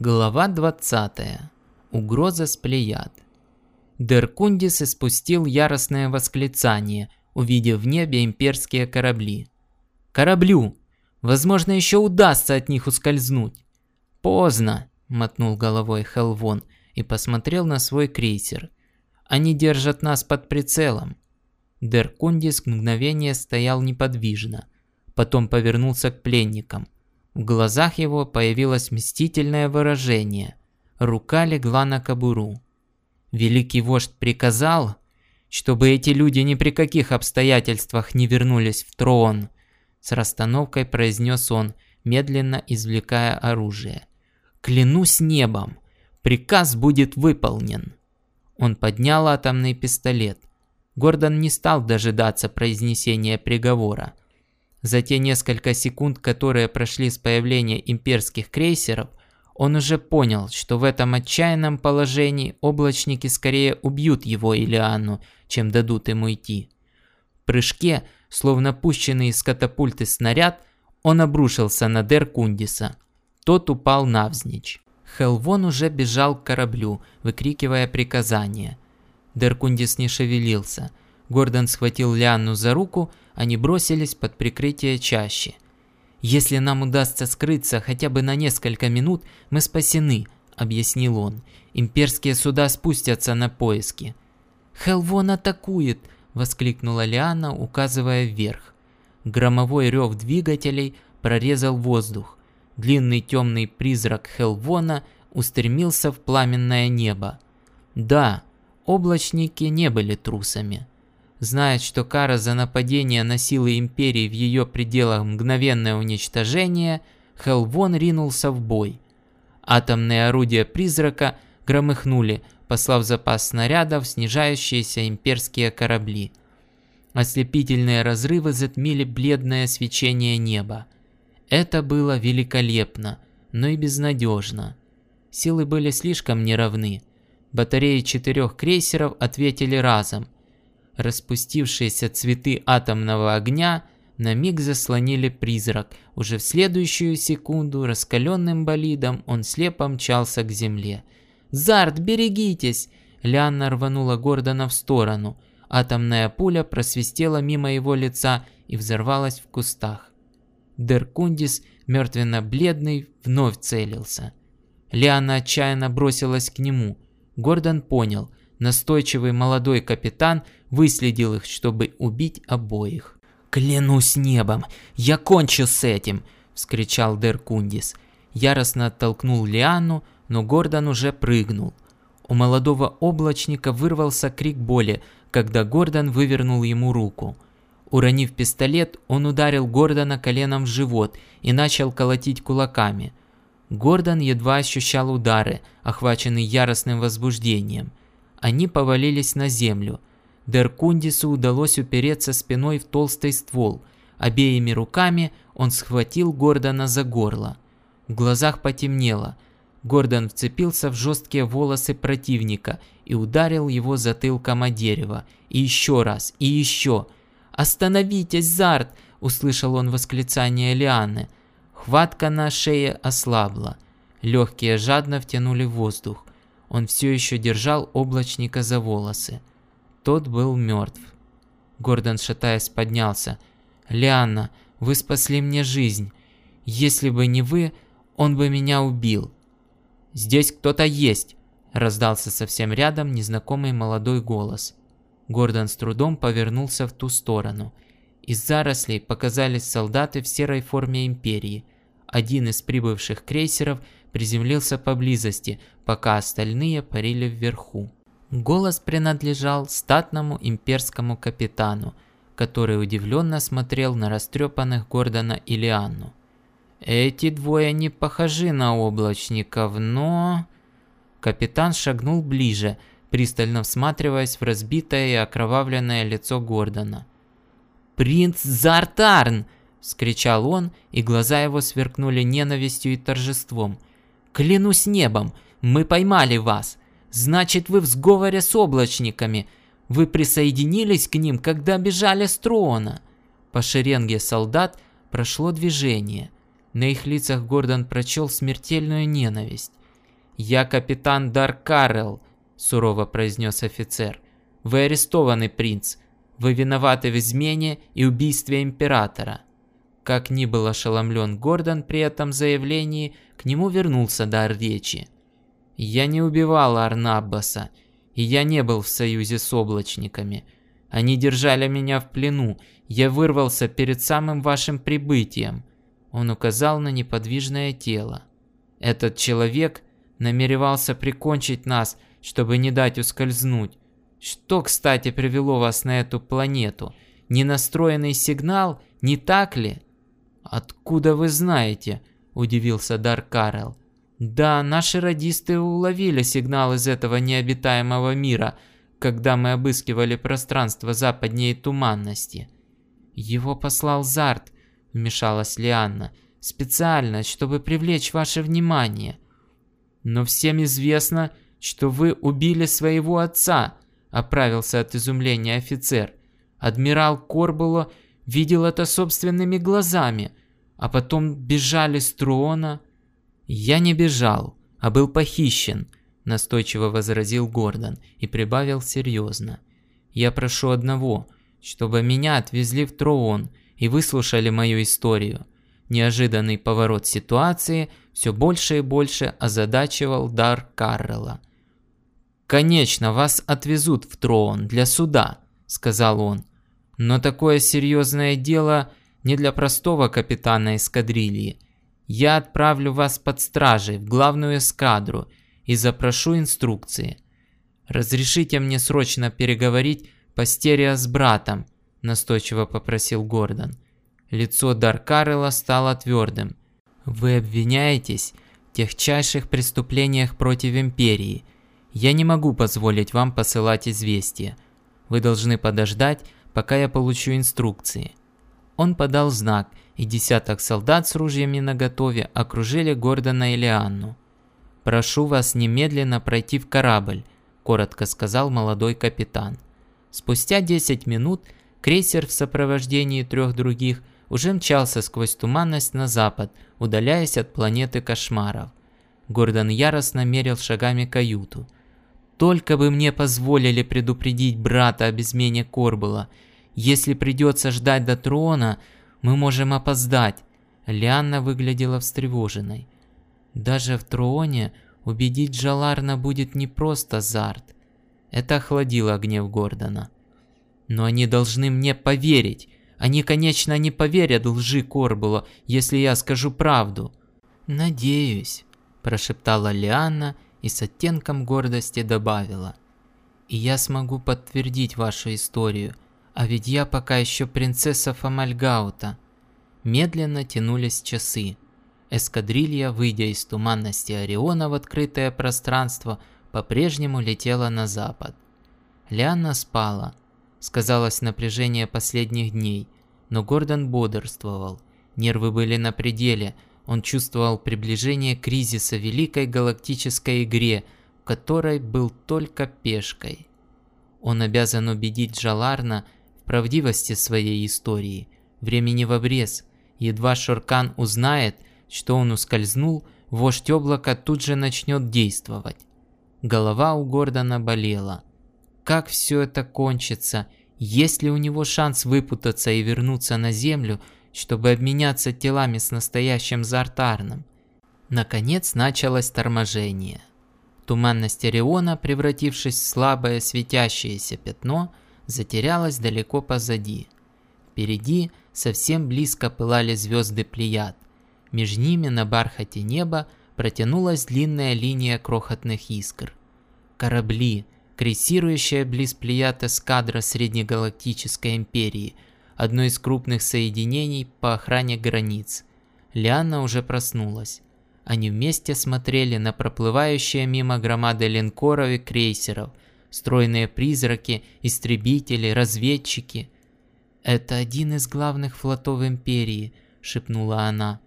Глава 20. Угроза с плеяд. Деркундис испустил яростное восклицание, увидев в небе имперские корабли. «Кораблю! Возможно, еще удастся от них ускользнуть!» «Поздно!» – мотнул головой Хелвон и посмотрел на свой крейсер. «Они держат нас под прицелом!» Деркундис мгновение стоял неподвижно, потом повернулся к пленникам – в глазах его появилось мстительное выражение. Рука легла на кобуру. Великий вождь приказал, чтобы эти люди ни при каких обстоятельствах не вернулись в трон. С расстановкой произнес он, медленно извлекая оружие. «Клянусь небом, приказ будет выполнен». Он поднял атомный пистолет. Гордон не стал дожидаться произнесения приговора. За те несколько секунд, которые прошли с появления имперских крейсеров, он уже понял, что в этом отчаянном положении облачники скорее убьют его или Анну, чем дадут ему идти. В прыжке, словно пущенный из катапульты снаряд, он обрушился на Дер Кундиса. Тот упал навзничь. Хелвон уже бежал к кораблю, выкрикивая приказания. Деркундис не шевелился. Гордон схватил Лианну за руку, они бросились под прикрытие чащи. «Если нам удастся скрыться хотя бы на несколько минут, мы спасены», – объяснил он. «Имперские суда спустятся на поиски». «Хелвон атакует!» – воскликнула Лиана, указывая вверх. Громовой рев двигателей прорезал воздух. Длинный темный призрак Хелвона устремился в пламенное небо. Да, облачники не были трусами. Знает, что кара за нападение на силы Империи в ее пределах мгновенное уничтожение, Хелвон ринулся в бой. Атомные орудия призрака громыхнули, послав запас снарядов снижающиеся имперские корабли. Ослепительные разрывы затмили бледное свечение неба. Это было великолепно, но и безнадежно. Силы были слишком неравны. Батареи четырех крейсеров ответили разом – Распустившиеся цветы атомного огня на миг заслонили призрак. Уже в следующую секунду раскаленным болидом он слепо мчался к земле. «Зарт, берегитесь!» Лианна рванула Гордона в сторону. Атомная пуля просвистела мимо его лица и взорвалась в кустах. Деркундис, мертвенно-бледный, вновь целился. Лиана отчаянно бросилась к нему. Гордон понял, Настойчивый молодой капитан выследил их, чтобы убить обоих. «Клянусь небом, я кончу с этим!» – вскричал Деркундис. Яростно оттолкнул Лиану, но Гордон уже прыгнул. У молодого облачника вырвался крик боли, когда Гордон вывернул ему руку. Уронив пистолет, он ударил Гордона коленом в живот и начал колотить кулаками. Гордон едва ощущал удары, охваченный яростным возбуждением. Они повалились на землю. Деркундису удалось упереться спиной в толстый ствол. Обеими руками он схватил Гордона за горло. В глазах потемнело. Гордон вцепился в жесткие волосы противника и ударил его затылком о дерево. И еще раз, и еще. «Остановитесь, Зарт!» – услышал он восклицание Лианы. Хватка на шее ослабла. Легкие жадно втянули воздух. Он все еще держал облачника за волосы. Тот был мертв. Гордон, шатаясь, поднялся. «Лианна, вы спасли мне жизнь. Если бы не вы, он бы меня убил». «Здесь кто-то есть!» – раздался совсем рядом незнакомый молодой голос. Гордон с трудом повернулся в ту сторону. Из зарослей показались солдаты в серой форме Империи. Один из прибывших крейсеров – приземлился поблизости, пока остальные парили вверху. Голос принадлежал статному имперскому капитану, который удивленно смотрел на растрепанных Гордона и Лианну. «Эти двое не похожи на облачников, но...» Капитан шагнул ближе, пристально всматриваясь в разбитое и окровавленное лицо Гордона. «Принц Зартарн!» – вскричал он, и глаза его сверкнули ненавистью и торжеством. Клянусь небом, мы поймали вас. Значит, вы в сговоре с облачниками. Вы присоединились к ним, когда бежали с трона. По шеренге солдат прошло движение. На их лицах Гордон прочел смертельную ненависть. «Я капитан Дар Карел», – сурово произнес офицер. «Вы арестованы, принц. Вы виноваты в измене и убийстве императора». Как ни был ошеломлен Гордон при этом заявлении, к нему вернулся дар речи. «Я не убивал Арнаббаса, и я не был в союзе с облачниками. Они держали меня в плену, я вырвался перед самым вашим прибытием». Он указал на неподвижное тело. Этот человек намеревался прикончить нас, чтобы не дать ускользнуть. Что, кстати, привело вас на эту планету? Ненастроенный сигнал, не так ли? Откуда вы знаете? Удивился Дар Карел. Да, наши радисты уловили сигнал из этого необитаемого мира, когда мы обыскивали пространство западнее туманности. Его послал Зарт, вмешалась Лианна, специально, чтобы привлечь ваше внимание. Но всем известно, что вы убили своего отца, оправился от изумления офицер. Адмирал Корбуло видел это собственными глазами, а потом бежали с трона. Я не бежал, а был похищен, настойчиво возразил Гордон и прибавил серьезно. Я прошу одного, чтобы меня отвезли в трон и выслушали мою историю. Неожиданный поворот ситуации все больше и больше озадачивал дар Каррелла. «Конечно, вас отвезут в Троон для суда», — сказал он. «Но такое серьезное дело не для простого капитана эскадрильи. Я отправлю вас под стражей в главную эскадру и запрошу инструкции. Разрешите мне срочно переговорить по стерео с братом», — настойчиво попросил Гордон. Лицо Даркарела стало твердым. «Вы обвиняетесь в техчайших преступлениях против Империи. Я не могу позволить вам посылать известия. Вы должны подождать, пока я получу инструкции». Он подал знак, и десяток солдат с ружьями наготове окружили Гордона и Лианну. «Прошу вас немедленно пройти в корабль», – коротко сказал молодой капитан. Спустя 10 минут крейсер в сопровождении трех других – уже мчался сквозь туманность на запад, удаляясь от планеты кошмаров. Гордон яростно мерил шагами каюту. «Только бы мне позволили предупредить брата об измене Корбула. Если придется ждать до трона, мы можем опоздать». Лианна выглядела встревоженной. «Даже в троне убедить Джаларна будет не просто Зарт». Это охладило гнев Гордона. «Но они должны мне поверить. Они, конечно, не поверят лжи Корбула, если я скажу правду. Надеюсь, прошептала Лианна и с оттенком гордости добавила. И я смогу подтвердить вашу историю, а ведь я пока еще принцесса Фомальгаута. Медленно тянулись часы. Эскадрилья, выйдя из туманности Ориона в открытое пространство, по-прежнему летела на запад. Лианна спала, сказалось напряжение последних дней, но Гордон бодрствовал. Нервы были на пределе, он чувствовал приближение кризиса в великой галактической игре, в которой был только пешкой. Он обязан убедить Джаларна правдивости своей истории. Времени в обрез. Едва Шоркан узнает, что он ускользнул, вождь облака тут же начнет действовать. Голова у Гордона болела как все это кончится, есть ли у него шанс выпутаться и вернуться на Землю, чтобы обменяться телами с настоящим Зартарном. Наконец началось торможение. Туманность Ориона, превратившись в слабое светящееся пятно, затерялась далеко позади. Впереди совсем близко пылали звезды Плеяд. Между ними на бархате неба протянулась длинная линия крохотных искр. Корабли, крейсирующая близ Плеяд эскадра Среднегалактической империи, одно из крупных соединений по охране границ. Лианна уже проснулась. Они вместе смотрели на проплывающие мимо громады линкоров и крейсеров, стройные призраки, истребители, разведчики. «Это один из главных флотов Империи», — шепнула она.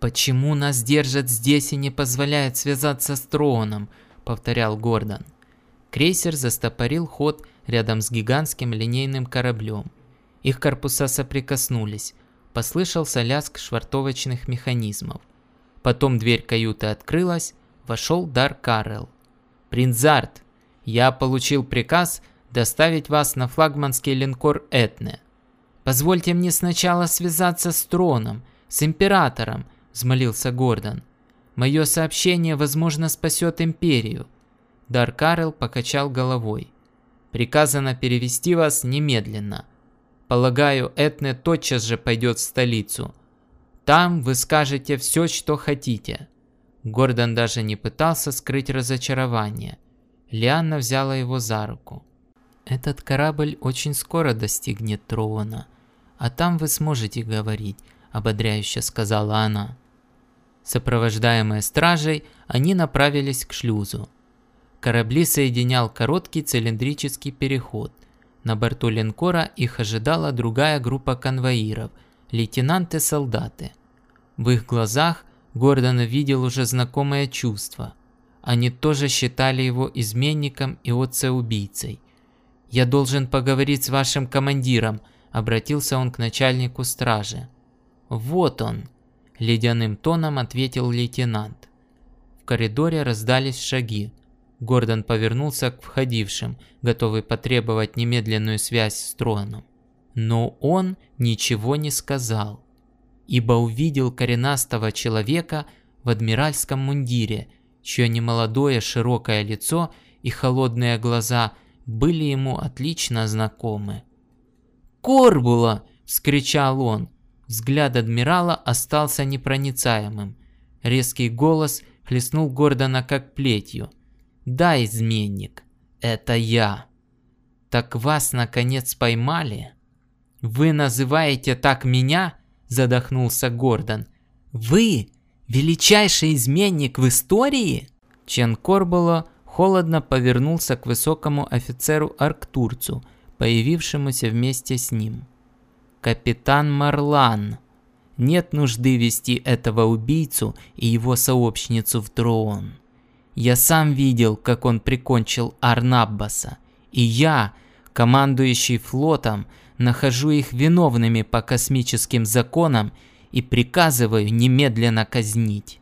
«Почему нас держат здесь и не позволяют связаться с троном?» — повторял Гордон. Крейсер застопорил ход рядом с гигантским линейным кораблем. Их корпуса соприкоснулись. Послышался лязг швартовочных механизмов. Потом дверь каюты открылась, вошел Дар Карел. «Принцарт, я получил приказ доставить вас на флагманский линкор Этне. Позвольте мне сначала связаться с троном, с императором», – взмолился Гордон. «Мое сообщение, возможно, спасет империю». Дар Карел покачал головой. «Приказано перевести вас немедленно. Полагаю, Этне тотчас же пойдет в столицу. Там вы скажете все, что хотите». Гордон даже не пытался скрыть разочарование. Лианна взяла его за руку. «Этот корабль очень скоро достигнет Троона, а там вы сможете говорить», – ободряюще сказала она. Сопровождаемые стражей, они направились к шлюзу. Корабли соединял короткий цилиндрический переход. На борту линкора их ожидала другая группа конвоиров – лейтенанты-солдаты. В их глазах Гордон видел уже знакомое чувство. Они тоже считали его изменником и отца-убийцей. «Я должен поговорить с вашим командиром», – обратился он к начальнику стражи. «Вот он», – ледяным тоном ответил лейтенант. В коридоре раздались шаги. Гордон повернулся к входившим, готовый потребовать немедленную связь с троном. Но он ничего не сказал ибо увидел коренастого человека в адмиральском мундире, чье немолодое широкое лицо и холодные глаза были ему отлично знакомы. «Корбула!» – вскричал он. Взгляд адмирала остался непроницаемым. Резкий голос хлестнул Гордона как плетью. «Да, изменник, это я!» «Так вас, наконец, поймали?» «Вы называете так меня?» задохнулся Гордон. «Вы? Величайший изменник в истории?» Чен Корболо холодно повернулся к высокому офицеру Арктурцу, появившемуся вместе с ним. «Капитан Марлан, нет нужды вести этого убийцу и его сообщницу в трон. Я сам видел, как он прикончил Арнаббаса, и я, командующий флотом, нахожу их виновными по космическим законам и приказываю немедленно казнить.